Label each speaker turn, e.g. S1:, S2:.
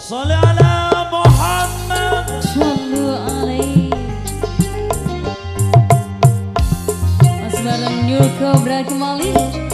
S1: Salli ala Muhammad.
S2: Alaihi. Mas bareng kembali.